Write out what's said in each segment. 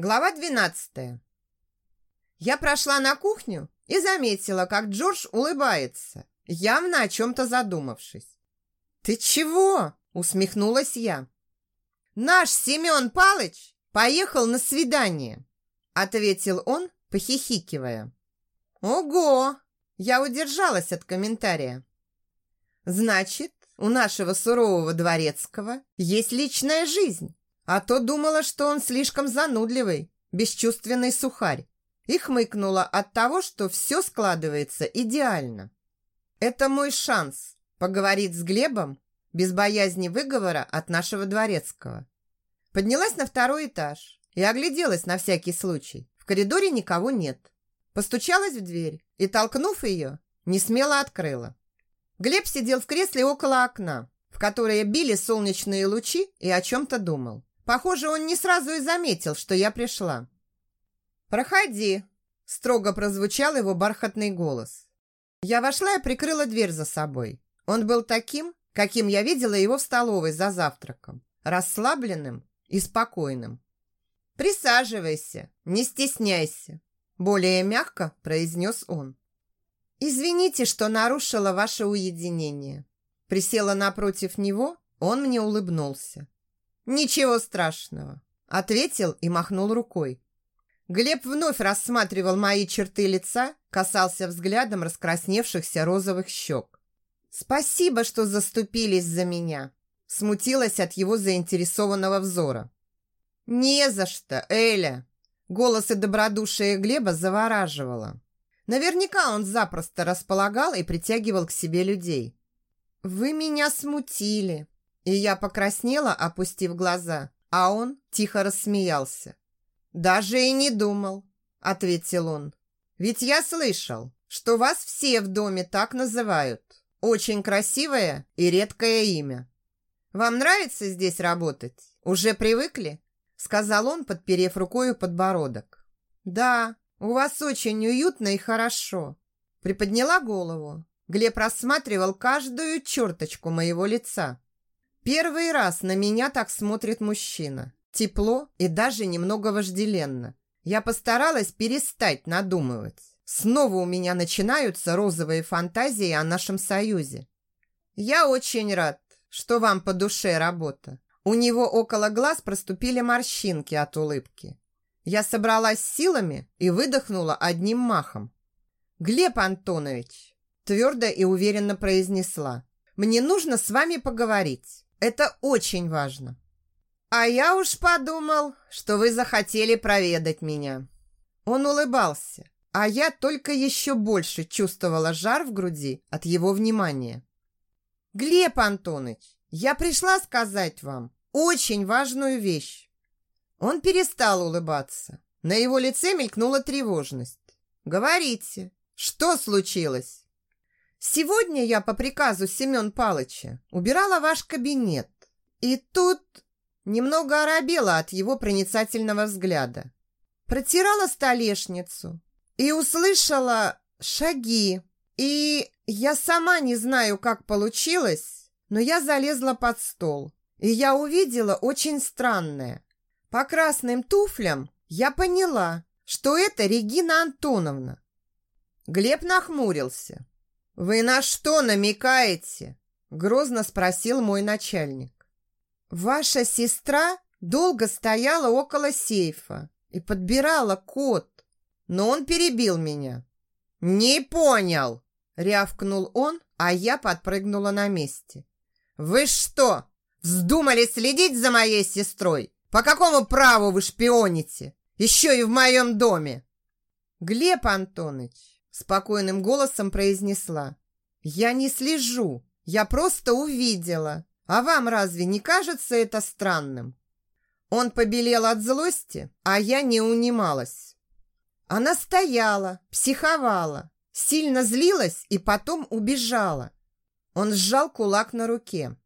Глава 12. Я прошла на кухню и заметила, как Джордж улыбается, явно о чем-то задумавшись. «Ты чего?» – усмехнулась я. «Наш Семен Палыч поехал на свидание», – ответил он, похихикивая. «Ого!» – я удержалась от комментария. «Значит, у нашего сурового дворецкого есть личная жизнь». А то думала, что он слишком занудливый, бесчувственный сухарь. И хмыкнула от того, что все складывается идеально. Это мой шанс поговорить с Глебом без боязни выговора от нашего дворецкого. Поднялась на второй этаж и огляделась на всякий случай. В коридоре никого нет. Постучалась в дверь и, толкнув ее, не смело открыла. Глеб сидел в кресле около окна, в которое били солнечные лучи и о чем-то думал. Похоже, он не сразу и заметил, что я пришла. «Проходи», – строго прозвучал его бархатный голос. Я вошла и прикрыла дверь за собой. Он был таким, каким я видела его в столовой за завтраком, расслабленным и спокойным. «Присаживайся, не стесняйся», – более мягко произнес он. «Извините, что нарушила ваше уединение». Присела напротив него, он мне улыбнулся. «Ничего страшного», – ответил и махнул рукой. Глеб вновь рассматривал мои черты лица, касался взглядом раскрасневшихся розовых щек. «Спасибо, что заступились за меня», – смутилась от его заинтересованного взора. «Не за что, Эля!» Голос и добродушие Глеба завораживало. Наверняка он запросто располагал и притягивал к себе людей. «Вы меня смутили», и я покраснела, опустив глаза, а он тихо рассмеялся. «Даже и не думал», – ответил он. «Ведь я слышал, что вас все в доме так называют. Очень красивое и редкое имя. Вам нравится здесь работать? Уже привыкли?» Сказал он, подперев рукою подбородок. «Да, у вас очень уютно и хорошо». Приподняла голову. Глеб рассматривал каждую черточку моего лица. Первый раз на меня так смотрит мужчина. Тепло и даже немного вожделенно. Я постаралась перестать надумывать. Снова у меня начинаются розовые фантазии о нашем союзе. Я очень рад, что вам по душе работа. У него около глаз проступили морщинки от улыбки. Я собралась силами и выдохнула одним махом. «Глеб Антонович», твердо и уверенно произнесла, «мне нужно с вами поговорить». Это очень важно. А я уж подумал, что вы захотели проведать меня. Он улыбался, а я только еще больше чувствовала жар в груди от его внимания. Глеб Антонович, я пришла сказать вам очень важную вещь. Он перестал улыбаться. На его лице мелькнула тревожность. «Говорите, что случилось?» Сегодня я по приказу Семен Палыча убирала ваш кабинет. И тут немного оробела от его проницательного взгляда. Протирала столешницу и услышала шаги. И я сама не знаю, как получилось, но я залезла под стол. И я увидела очень странное. По красным туфлям я поняла, что это Регина Антоновна. Глеб нахмурился. «Вы на что намекаете?» Грозно спросил мой начальник. «Ваша сестра долго стояла около сейфа и подбирала код, но он перебил меня». «Не понял!» – рявкнул он, а я подпрыгнула на месте. «Вы что, вздумали следить за моей сестрой? По какому праву вы шпионите? Еще и в моем доме!» «Глеб Антонович, Спокойным голосом произнесла. «Я не слежу, я просто увидела. А вам разве не кажется это странным?» Он побелел от злости, а я не унималась. Она стояла, психовала, сильно злилась и потом убежала. Он сжал кулак на руке.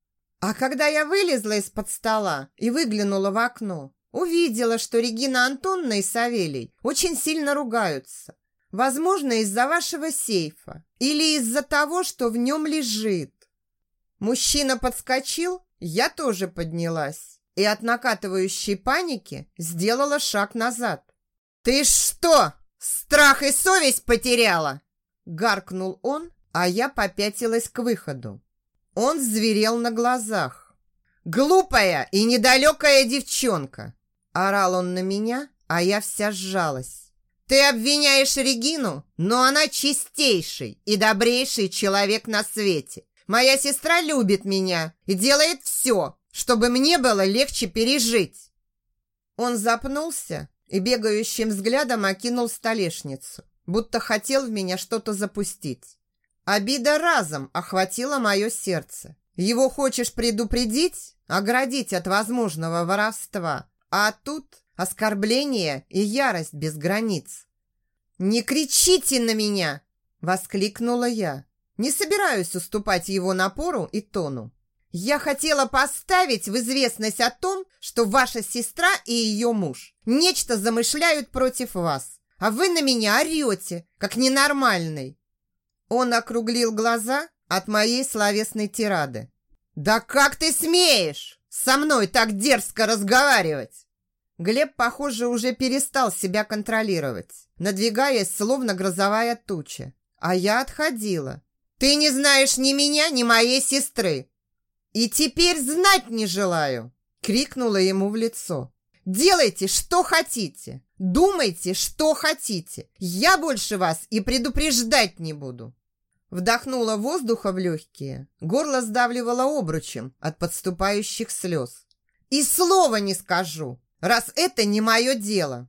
А когда я вылезла из-под стола и выглянула в окно, увидела, что Регина Антонна и Савелий очень сильно ругаются. Возможно, из-за вашего сейфа или из-за того, что в нем лежит. Мужчина подскочил, я тоже поднялась. и от накатывающей паники сделала шаг назад. «Ты что, страх и совесть потеряла?» Гаркнул он, а я попятилась к выходу. Он зверел на глазах. «Глупая и недалекая девчонка!» Орал он на меня, а я вся сжалась. «Ты обвиняешь Регину, но она чистейший и добрейший человек на свете. Моя сестра любит меня и делает все, чтобы мне было легче пережить». Он запнулся и бегающим взглядом окинул столешницу, будто хотел в меня что-то запустить. Обида разом охватила мое сердце. Его хочешь предупредить, оградить от возможного воровства, а тут оскорбление и ярость без границ. «Не кричите на меня!» – воскликнула я. Не собираюсь уступать его напору и тону. Я хотела поставить в известность о том, что ваша сестра и ее муж нечто замышляют против вас, а вы на меня орете, как ненормальный. Он округлил глаза от моей словесной тирады. «Да как ты смеешь со мной так дерзко разговаривать?» Глеб, похоже, уже перестал себя контролировать, надвигаясь, словно грозовая туча. А я отходила. «Ты не знаешь ни меня, ни моей сестры!» «И теперь знать не желаю!» Крикнула ему в лицо. «Делайте, что хотите! Думайте, что хотите! Я больше вас и предупреждать не буду!» Вдохнула воздуха в легкие, горло сдавливало обручем от подступающих слез. «И слова не скажу, раз это не мое дело.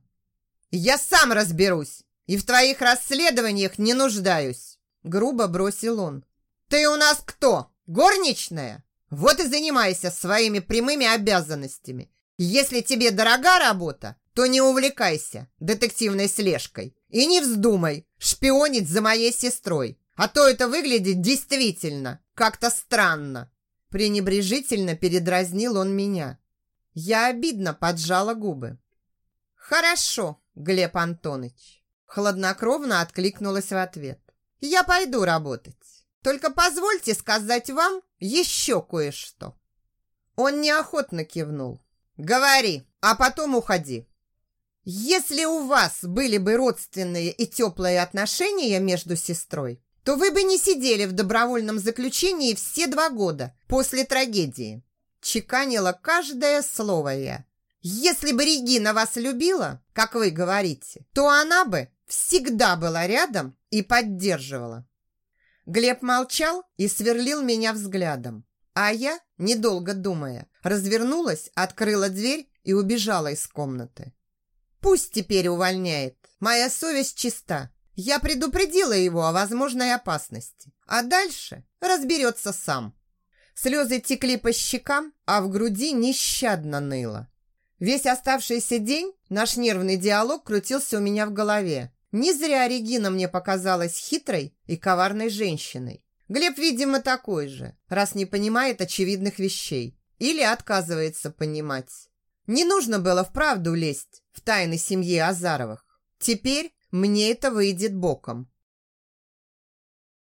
Я сам разберусь и в твоих расследованиях не нуждаюсь!» Грубо бросил он. «Ты у нас кто? Горничная? Вот и занимайся своими прямыми обязанностями. Если тебе дорога работа, то не увлекайся детективной слежкой и не вздумай шпионить за моей сестрой. А то это выглядит действительно как-то странно. Пренебрежительно передразнил он меня. Я обидно поджала губы. Хорошо, Глеб Антонович. Хладнокровно откликнулась в ответ. Я пойду работать. Только позвольте сказать вам еще кое-что. Он неохотно кивнул. Говори, а потом уходи. Если у вас были бы родственные и теплые отношения между сестрой, то вы бы не сидели в добровольном заключении все два года после трагедии. Чеканила каждое слово я. Если бы Регина вас любила, как вы говорите, то она бы всегда была рядом и поддерживала. Глеб молчал и сверлил меня взглядом. А я, недолго думая, развернулась, открыла дверь и убежала из комнаты. Пусть теперь увольняет. Моя совесть чиста. Я предупредила его о возможной опасности, а дальше разберется сам. Слезы текли по щекам, а в груди нещадно ныло. Весь оставшийся день наш нервный диалог крутился у меня в голове. Не зря Регина мне показалась хитрой и коварной женщиной. Глеб, видимо, такой же, раз не понимает очевидных вещей или отказывается понимать. Не нужно было вправду лезть в тайны семьи Азаровых. Теперь мне это выйдет боком.